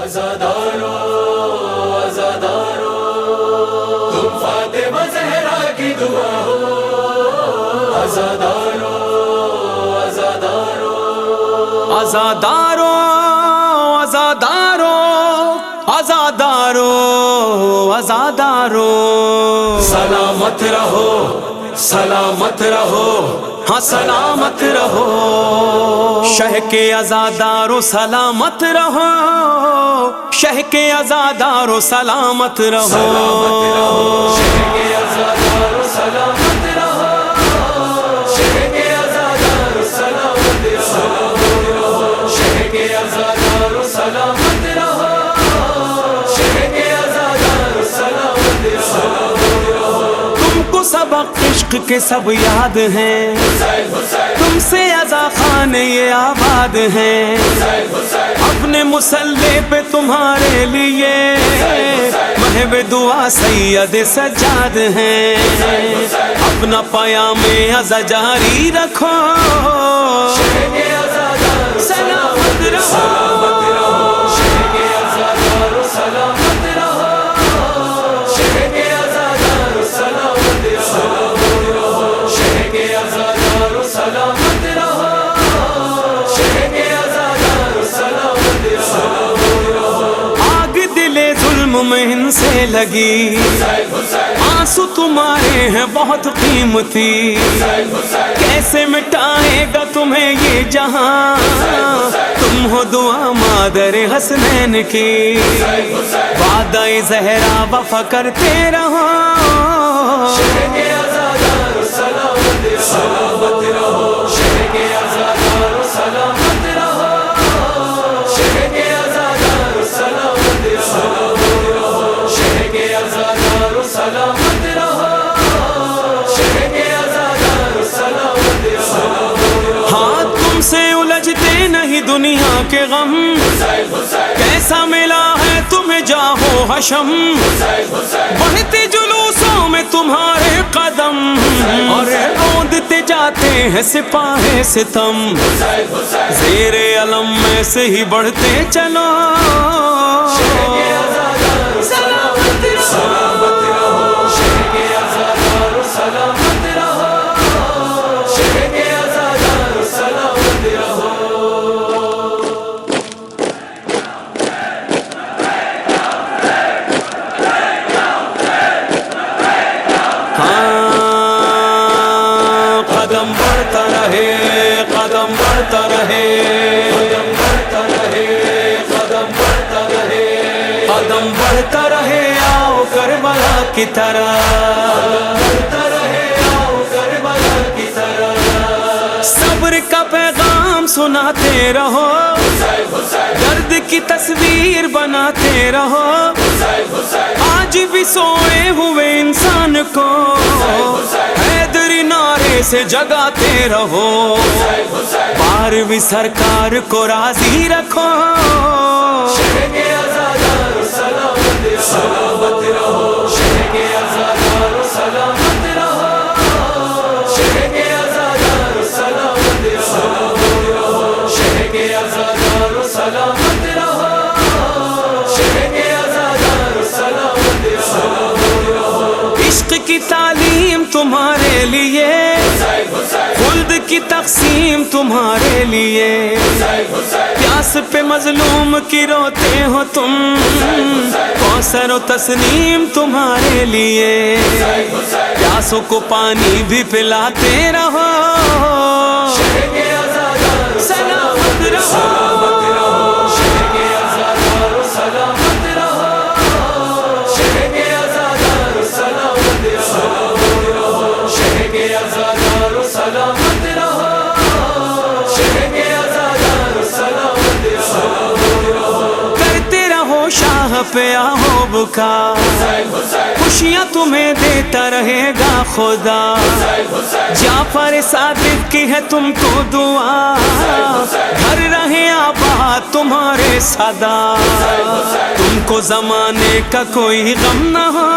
ازادارو ازادارو تم فاطمہ زہرا کی دعا ہو۔ ازادارو ازادارو ازادارو ازادارو ازادارو ازادارو سلامت رہو سلامت رہو۔ ہاں سلامت رہو۔ شہ کے و سلامت رہو۔ شہ کے ازادارو سلامت رہو۔ سبق عشق کے سب یاد ہیں۔ تم سے ازا خان یہ آباد ہیں۔ اپنے مسلح پہ تمہارے لیے محب دعا سید سجاد ہیں۔ اپنا پیام ازا جاری رکھو۔ لگی۔ آنسو تمہارے ہیں بہت قیمتی۔ کیسے مٹائے گا تمہیں یہ جہاں؟ تم ہو دعا مادر حسنین کی۔ وعدہ زہرا وفا کرتے رہو۔ سلامت رہو۔ سلامت رہو۔ ہاں تم سے الجھتے نہیں دنیا کے غم۔ کیسا ملا ہے تمہیں جاہو حشم۔ بڑھتے جلوسوں میں تمہارے قدم۔ اور روندتے جاتے ہیں سپاہ ستم۔ زیر علم میں سے ہی بڑھتے چلو۔ کی طرح۔ کی طرح صبر کا پیغام سناتے رہو۔ درد کی تصویر بناتے رہو۔ آج بھی سوئے ہوئے انسان کو۔ حیدری نعرے سے جگاتے رہو۔ حسین بارہویں سرکار کو راضی رکھو۔ کی تقسیم تمہارے لیے۔ پیاس پہ مظلوم کی روتے ہو تم۔ کوثر و تسلیم تمہارے لیے۔ پیاسوں کو پانی بھی پلاتے رہو۔ رہو شاہ پہ آہو بکا خوشیاں تمہیں دیتا رہے گا خدا۔ جعفر صادق کی ہے تم کو دعا۔ گھر رہے آباد تمہارے صدا۔ تم کو زمانے کا کوئی غم نہ ہو۔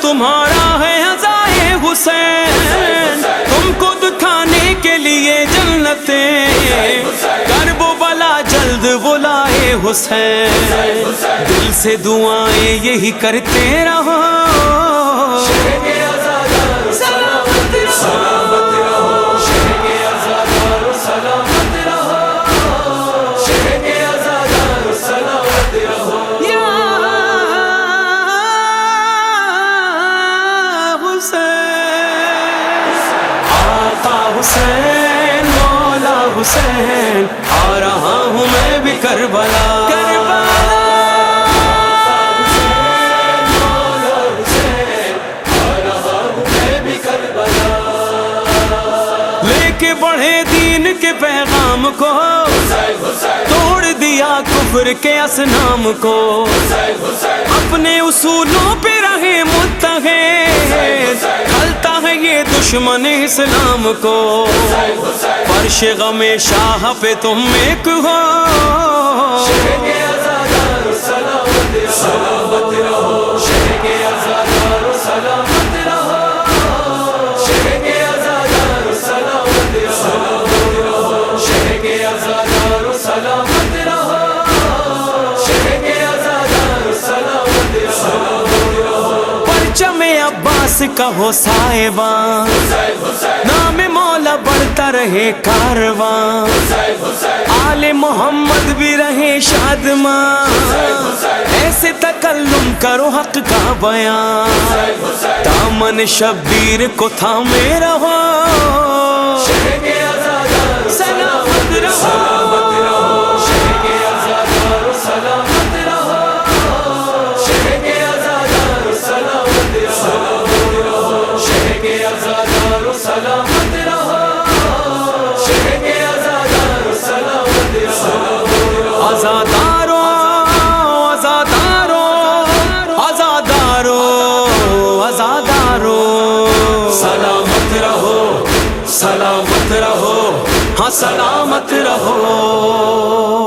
تمہارا ہے ہزائے حسین۔ تم کو دکھانے کے لیے جنتیں۔ کرب و بلا جلد بلائے حسین۔ دل سے دعائیں یہی کرتے رہو۔ حسین مولا حسین آ رہا ہوں میں بھی کربلا۔ کے بڑھے دین کے پیغام کو توڑ دیا کفر کے اسنام کو۔ اپنے اصولوں پہ رہے متحد۔ دشمن اسلام کو۔ فرش غم شاہ پہ تم ایک ہو۔ عباس کا ہو صاحباں نام مولا بڑھتا رہے کارواں آل محمد بھی رہے شادماں ایسے تکلم کرو حق کا بیان۔ دامن شبیر کو تھامے رہو شہر سلامت رہو۔